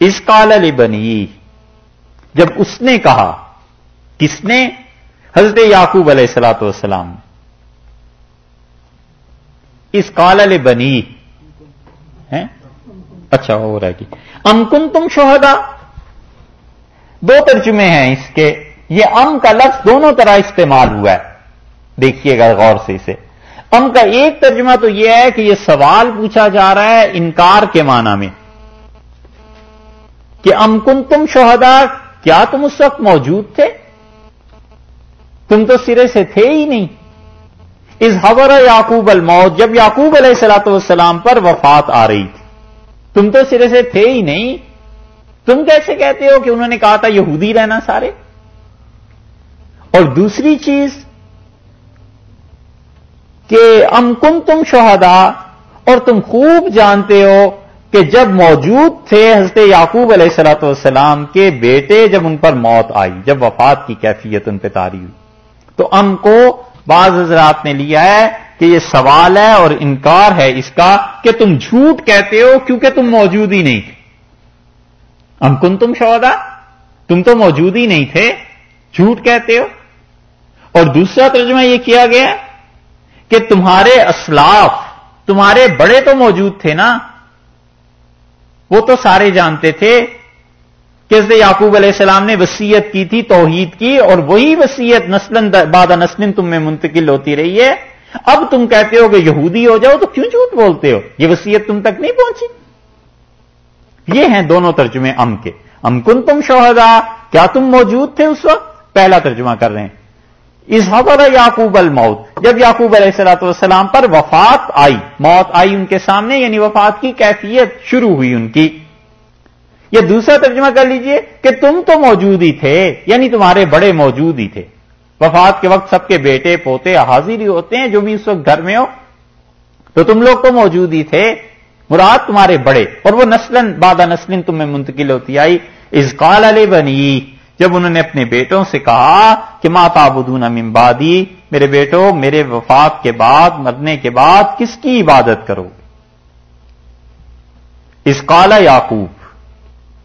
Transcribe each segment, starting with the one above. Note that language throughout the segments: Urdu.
اس کال بنی جب اس نے کہا، کس نے؟ حضرت یعقوب علیہ السلاۃ والسلام۔ اس کال بنی اچھا ہو رہا ہے کہ۔ امکن تم شہدا دو ترجمے ہیں اس کے۔ یہ ام کا لفظ دونوں طرح استعمال ہوا ہے۔ دیکھیے گا غور سے اسے۔ ام کا ایک ترجمہ تو یہ ہے کہ یہ سوال پوچھا جا رہا ہے انکار کے معنی میں۔ کہ ام کن تم شہدا کیا تم اس وقت موجود تھے؟ تم تو سرے سے تھے ہی نہیں۔ اس حور یعقوب الموت، جب یعقوب علیہ السلاۃ والسلام پر وفات آ رہی تھی۔ تم تو سرے سے تھے ہی نہیں۔ تم کیسے کہتے ہو کہ انہوں نے کہا تھا یہودی رہنا سارے؟ اور دوسری چیز کہ ام تم شہدا اور تم خوب جانتے ہو کہ جب موجود تھے حضرت یعقوب علیہ السلاۃ والسلام کے بیٹے جب ان پر موت آئی، جب وفات کی کیفیت ان پہ تاری ہوئی، تو ام کو بعض حضرات نے لیا ہے کہ یہ سوال ہے اور انکار ہے اس کا کہ تم جھوٹ کہتے ہو کیونکہ تم موجود ہی نہیں تھے۔ ام کن تم شودا تم تو موجود ہی نہیں تھے، جھوٹ کہتے ہو۔ اور دوسرا ترجمہ یہ کیا گیا کہ تمہارے اسلاف، تمہارے بڑے تو موجود تھے نا وہ تو سارے جانتے تھے کہ یعقوب علیہ السلام نے وسیعت کی تھی، توحید کی، اور وہی وسیعت نسل بادہ نسل تم میں منتقل ہوتی رہی ہے۔ اب تم کہتے ہو کہ یہودی ہو جاؤ تو کیوں جھوٹ بولتے ہو؟ یہ وسیعت تم تک نہیں پہنچی۔ یہ ہیں دونوں ترجمے ام کے۔ ام کن تم شوہدا کیا تم موجود تھے اس وقت؟ پہلا ترجمہ کر رہے ہیں۔ اس حبر یعقوب الموت، جب یعقوب علیہ السلاۃ والسلام پر وفات آئی، موت آئی ان کے سامنے یعنی وفات کی کیفیت شروع ہوئی ان کی۔ یہ دوسرا ترجمہ کر لیجیے کہ تم تو موجود ہی تھے یعنی تمہارے بڑے موجود ہی تھے۔ وفات کے وقت سب کے بیٹے، پوتے حاضر ہی ہوتے ہیں، جو بھی اس وقت گھر میں ہو، تو تم لوگ تو موجود ہی تھے۔ مراد تمہارے بڑے، اور وہ نسلن بادہ نسلن تمہیں منتقل ہوتی آئی۔ اس قال علیہ بنی جب انہوں نے اپنے بیٹوں سے کہا کہ ماتا بدون امبادی میرے بیٹو، میرے وفات کے بعد، مرنے کے بعد کس کی عبادت کرو؟ اس کالا یعقوب،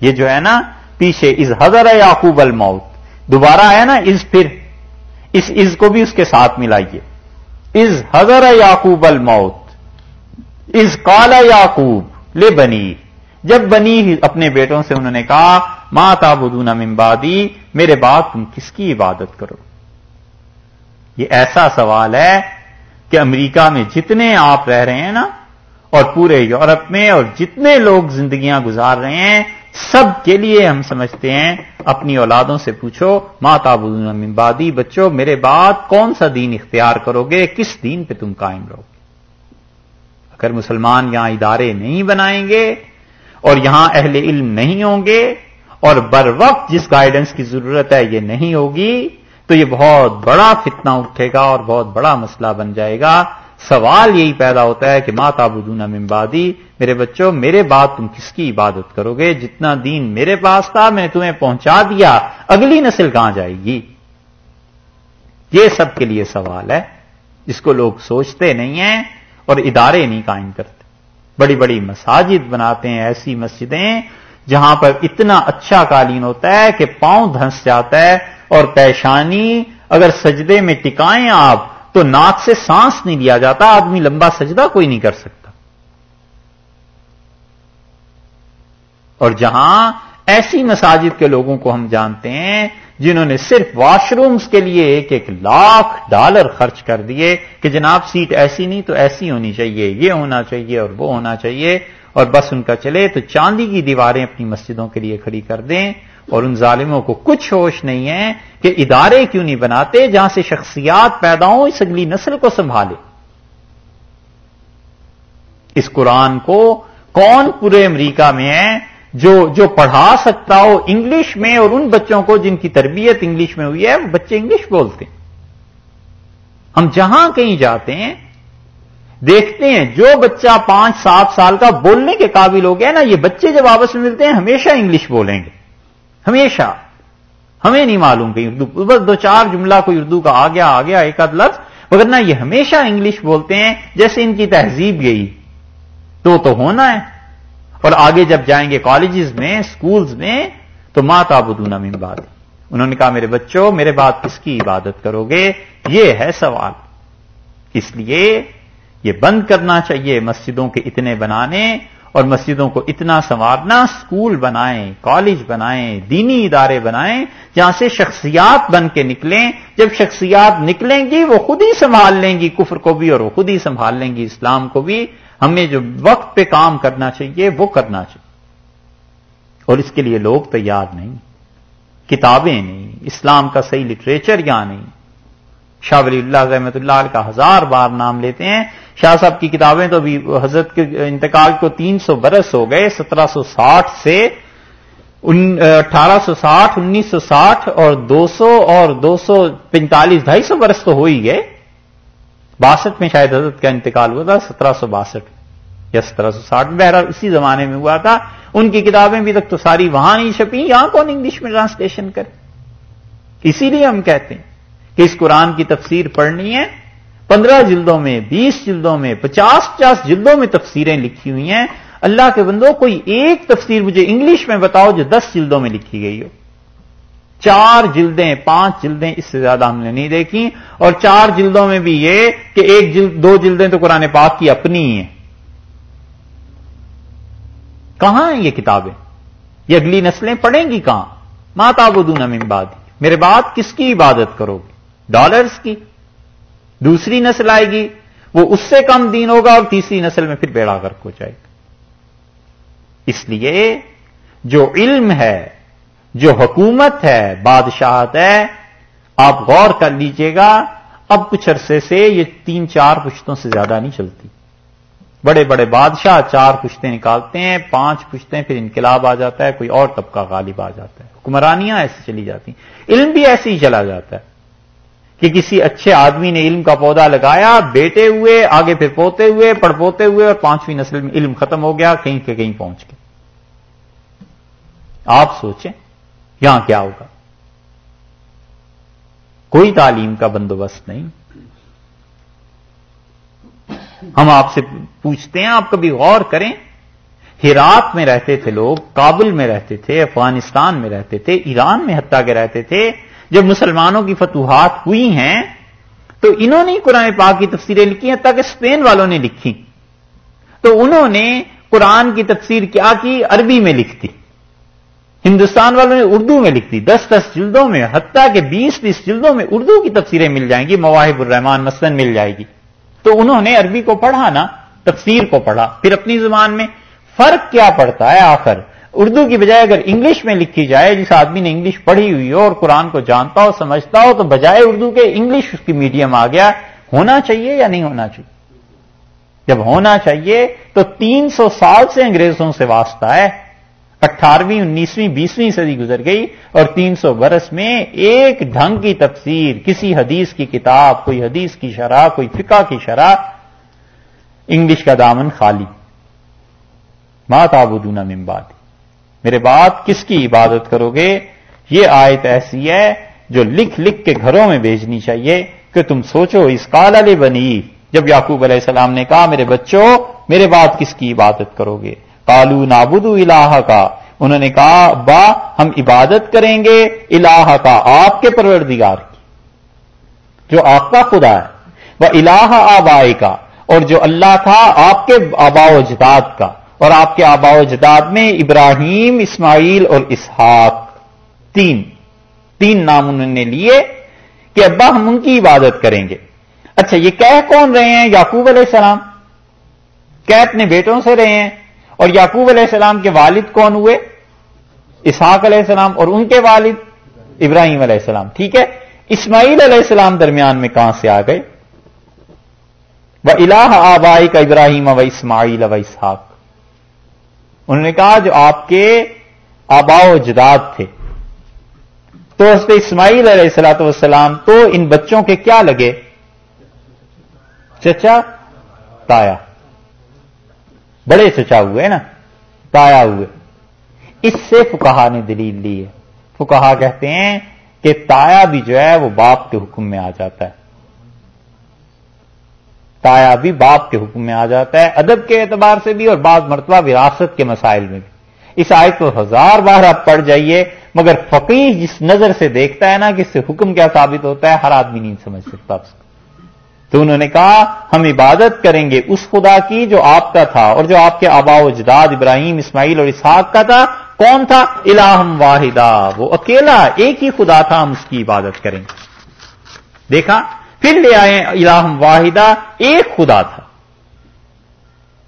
یہ جو ہے نا، پیچھے از حضر یعقوب الموت، دوبارہ ہے نا از پھر، اس از کو بھی اس کے ساتھ ملائیے۔ از حضر یعقوب الموت از کالا یعقوب لے بنی جب بنی اپنے بیٹوں سے انہوں نے کہا ماں تابدون ممبادی میرے بعد تم کس کی عبادت کرو؟ یہ ایسا سوال ہے کہ امریکہ میں جتنے آپ رہ رہے ہیں نا، اور پورے یورپ میں، اور جتنے لوگ زندگیاں گزار رہے ہیں، سب کے لیے ہم سمجھتے ہیں، اپنی اولادوں سے پوچھو ماں تابدون ممبادی بچوں، میرے بعد کون سا دین اختیار کرو گے؟ کس دین پہ تم قائم رہو گے؟ اگر مسلمان یہاں ادارے نہیں بنائیں گے، اور یہاں اہل علم نہیں ہوں گے اور بر وقت جس گائیڈنس کی ضرورت ہے یہ نہیں ہوگی، تو یہ بہت بڑا فتنہ اٹھے گا اور بہت بڑا مسئلہ بن جائے گا۔ سوال یہی پیدا ہوتا ہے کہ ماں تابودون ممبادی میرے بچوں، میرے بعد تم کس کی عبادت کرو گے؟ جتنا دین میرے پاس تھا، میں تمہیں پہنچا دیا، اگلی نسل کہاں جائے گی؟ یہ سب کے لیے سوال ہے۔ جس کو لوگ سوچتے نہیں ہیں اور ادارے نہیں قائم کرتے۔ بڑی بڑی مساجد بناتے ہیں، ایسی مسجدیں جہاں پر اتنا اچھا قالین ہوتا ہے کہ پاؤں دھنس جاتا ہے اور پیشانی اگر سجدے میں ٹکائیں آپ تو ناک سے سانس نہیں لیا جاتا، آدمی لمبا سجدہ کوئی نہیں کر سکتا۔ اور جہاں ایسی مساجد کے لوگوں کو ہم جانتے ہیں جنہوں نے صرف واش رومز کے لیے ایک ایک لاکھ ڈالر خرچ کر دیے کہ جناب سیٹ ایسی نہیں تو ایسی ہونی چاہیے، یہ ہونا چاہیے اور وہ ہونا چاہیے۔ اور بس ان کا چلے تو چاندی کی دیواریں اپنی مسجدوں کے لیے کھڑی کر دیں اور ان ظالموں کو کچھ ہوش نہیں ہے کہ ادارے کیوں نہیں بناتے جہاں سے شخصیات پیدا ہوں، اس اگلی نسل کو سنبھالے۔ اس قرآن کو کون پورے امریکہ میں ہے جو جو پڑھا سکتا ہو انگلش میں اور ان بچوں کو جن کی تربیت انگلش میں ہوئی ہے، وہ بچے انگلش بولتے ہیں۔ ہم جہاں کہیں جاتے ہیں دیکھتے ہیں، جو بچہ پانچ سات سال کا بولنے کے قابل ہو گیا نا، یہ بچے جب آپس میں ملتے ہیں، ہمیشہ انگلش بولیں گے۔ ہمیشہ۔ ہمیں نہیں معلوم کہ اردو، بس دو چار جملہ کوئی اردو کا آ گیا آ گیا، ایک آدھ لفظ۔ مگر نہ، یہ ہمیشہ انگلش بولتے ہیں، جیسے ان کی تہذیب یہی۔ تو تو ہونا ہے۔ اور آگے جب جائیں گے کالجز میں اسکولز میں، تو ماں تابدون من بعد۔ انہوں نے کہا، میرے بچوں، میرے بعد کس کی عبادت کرو گے؟ یہ ہے سوال۔ اس لیے یہ بند کرنا چاہیے مسجدوں کے اتنے بنانے اور مسجدوں کو اتنا سنوارنا اسکول بنائیں، کالج بنائیں، دینی ادارے بنائیں جہاں سے شخصیات بن کے نکلیں۔ جب شخصیات نکلیں گی وہ خود ہی سنبھال لیں گی کفر کو بھی اور وہ خود ہی سنبھال لیں گی اسلام کو بھی۔ ہمیں جو وقت پہ کام کرنا چاہیے وہ کرنا چاہیے۔ اور اس کے لیے لوگ تیار نہیں، کتابیں نہیں، اسلام کا صحیح لٹریچر یہاں نہیں۔ شاہ ولی اللہ رحمۃ اللہ کا ہزار بار نام لیتے ہیں۔ شاہ صاحب کی کتابیں تو ابھی حضرت کے انتقال کو تین سو برس ہو گئے، سترہ سو ساٹھ سے اٹھارہ سو ساٹھ، انیس سو ساٹھ اور دو سو اور دو سو پینتالیس، ڈھائی سو برس تو ہو ہی گئے۔ باسٹھ میں شاید حضرت کا انتقال ہوا تھا، سترہ سو باسٹھ یا سترہ سو ساٹھ، بہرحال اسی زمانے میں ہوا تھا۔ ان کی کتابیں بھی تک تو ساری وہاں نہیں چھپی یہاں کون انگلش میں ٹرانسلیشن کرے؟ اسی لیے ہم کہتے ہیں۔ کہ اس قرآن کی تفسیر پڑھنی ہے۔ پندرہ جلدوں میں، بیس جلدوں میں، پچاس پچاس جلدوں میں تفسیریں لکھی ہوئی ہیں۔ اللہ کے بندوں کوئی ایک تفسیر مجھے انگلش میں بتاؤ جو دس جلدوں میں لکھی گئی ہو۔ چار جلدیں، پانچ جلدیں، اس سے زیادہ ہم نے نہیں دیکھی۔ اور چار جلدوں میں بھی یہ کہ ایک جلد، دو جلدیں تو قرآن پاک کی اپنی ہی ہیں۔ کہاں ہیں یہ کتابیں؟ یہ اگلی نسلیں پڑھیں گی کہاں؟ ماتا بدون امباد میرے بعد کس کی عبادت کرو؟ گے ڈالرز کی، دوسری نسل آئے گی، وہ اس سے کم دین ہوگا اور تیسری نسل میں پھر بیڑا گرک ہو جائے گا۔ اس لیے جو علم ہے، جو حکومت ہے، بادشاہت ہے، آپ غور کر لیجیے گا، اب کچھ عرصے سے یہ تین چار پشتوں سے زیادہ نہیں چلتی۔ بڑے بڑے بادشاہ چار پشتے نکالتے ہیں، پانچ پشتے پھر انقلاب آ جاتا ہے، کوئی اور طبقہ غالب آ جاتا ہے۔ حکمرانیاں ایسی چلی جاتی ہیں۔ علم بھی ایسے ہی چلا جاتا ہے۔ کہ کسی اچھے آدمی نے علم کا پودا لگایا، بیٹے ہوئے، آگے پھر پوتے ہوئے پڑ پوتے ہوئے اور پانچویں نسل میں علم ختم ہو گیا، کہیں کے کہیں پہنچ گئے۔ آپ سوچیں، یہاں کیا ہوگا؟ کوئی تعلیم کا بندوبست نہیں۔ ہم آپ سے پوچھتے ہیں، آپ کبھی غور کریں۔ ہرات میں رہتے تھے لوگ، کابل میں رہتے تھے، افغانستان میں رہتے تھے، ایران میں حتیٰ کے رہتے تھے۔ جب مسلمانوں کی فتوحات ہوئی ہیں، تو انہوں نے قرآن پاک کی تفسیریں لکھی ہیں، تاکہ اسپین والوں نے لکھی۔ تو انہوں نے قرآن کی تفسیر کیا کی؟ عربی میں لکھتی۔ ہندوستان والوں نے اردو میں لکھتی۔ دس دس جلدوں میں، حتیٰ کہ بیس بیس جلدوں میں اردو کی تفسیریں مل جائیں گی، مواہب الرحمان مثلاً مل جائے گی۔ تو انہوں نے عربی کو پڑھا نا، تفسیر کو پڑھا۔ پھر اپنی زبان میں، فرق کیا پڑتا ہے آخر؟ اردو کی بجائے اگر انگلش میں لکھی جائے، جس آدمی نے انگلش پڑھی ہوئی ہو اور قرآن کو جانتا ہو، سمجھتا ہو، تو بجائے اردو کے انگلش اس کی میڈیم آ گیا، ہونا چاہیے یا نہیں ہونا چاہیے؟ جب ہونا چاہیے تو تین سو سال سے انگریزوں سے واسطہ ہے۔ اٹھارہویں، انیسویں، بیسویں صدی گزر گئی اور تین سو برس میں ایک ڈھنگ کی تفسیر، کسی حدیث کی کتاب، کوئی حدیث کی شرح، کوئی فقہ کی شرح، انگلش کا دامن خالی۔ مات آبودونا ممباد میرے بات کس کی عبادت کرو گے؟ یہ آیت ایسی ہے جو لکھ لکھ کے گھروں میں بھیجنی چاہیے کہ تم سوچو اس کال علی بنی، جب یعقوب علیہ السلام نے کہا، میرے بچوں، میرے بات کس کی عبادت کرو گے؟ کالو نابود الہ کا انہوں نے کہا با ہم عبادت کریں گے الہ کا آپ کے پروردگار کی، جو آپ کا خدا ہے۔ وہ الہ آبائے کا اور جو اللہ تھا، آپ کے آبا و جداد کا۔ اور آپ کے آبا و جداد میں ابراہیم، اسماعیل اور اسحاق، تین۔ تین نام انہوں نے لیے کہ ابا ہم ان کی عبادت کریں گے۔ اچھا یہ کہہ کون رہے ہیں؟ یعقوب علیہ السلام۔ کہ اپنے بیٹوں سے رہے ہیں۔ اور یعقوب علیہ السلام کے والد کون ہوئے؟ اسحاق علیہ السلام اور ان کے والد ابراہیم علیہ السلام، ٹھیک ہے؟ اسماعیل علیہ السلام درمیان میں کہاں سے آ گئے؟ وہ الہ آبائی کا ابراہیم و اسماعیل و اسحاق انہوں نے کہا جو آپ کے آبا و جداد تھے۔ تو اس پہ اسماعیل علیہ السلاۃ والسلام تو ان بچوں کے کیا لگے؟ چچا، تایا۔ بڑے چچا ہوئے نا، تایا ہوئے۔ اس سے فکہ نے دلیل لی ہے۔ فکہ کہتے ہیں کہ تایا بھی جو ہے وہ باپ کے حکم میں آ جاتا ہے۔ تایا بھی باپ کے حکم میں آ جاتا ہے، ادب کے اعتبار سے بھی اور بعض مرتبہ وراثت کے مسائل میں بھی۔ اس آیت کو ہزار بار آپ پڑھ جائیے، مگر فقیر جس نظر سے دیکھتا ہے نا کہ اس سے حکم کیا ثابت ہوتا ہے، ہر آدمی نہیں سمجھ سکتا اس کو۔ تو انہوں نے کہا، ہم عبادت کریں گے اس خدا کی جو آپ کا تھا اور جو آپ کے آبا و اجداد ابراہیم، اسماعیل اور اسحاق کا تھا۔ کون تھا؟ الہم واحدہ۔ وہ اکیلا ایک ہی خدا تھا، ہم اس کی عبادت کریں گے۔ دیکھا؟ پھر لے آئے الہم واحدہ، ایک خدا تھا۔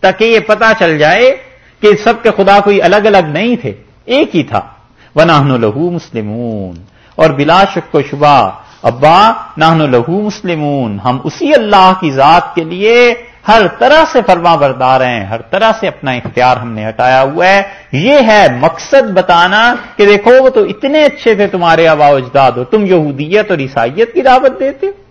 تاکہ یہ پتا چل جائے کہ سب کے خدا کوئی الگ الگ نہیں تھے، ایک ہی تھا۔ ونحن لہو مسلمون۔ اور بلا شک و شبہ، ابا نہن لہو مسلمون۔ ہم اسی اللہ کی ذات کے لیے ہر طرح سے فرما بردار ہیں، ہر طرح سے اپنا اختیار ہم نے ہٹایا ہوا ہے۔ یہ ہے مقصد بتانا کہ دیکھو، وہ تو اتنے اچھے تھے تمہارے آبا اجداد ہو تم یہودیت اور عیسائیت کی دعوت دیتے ہو۔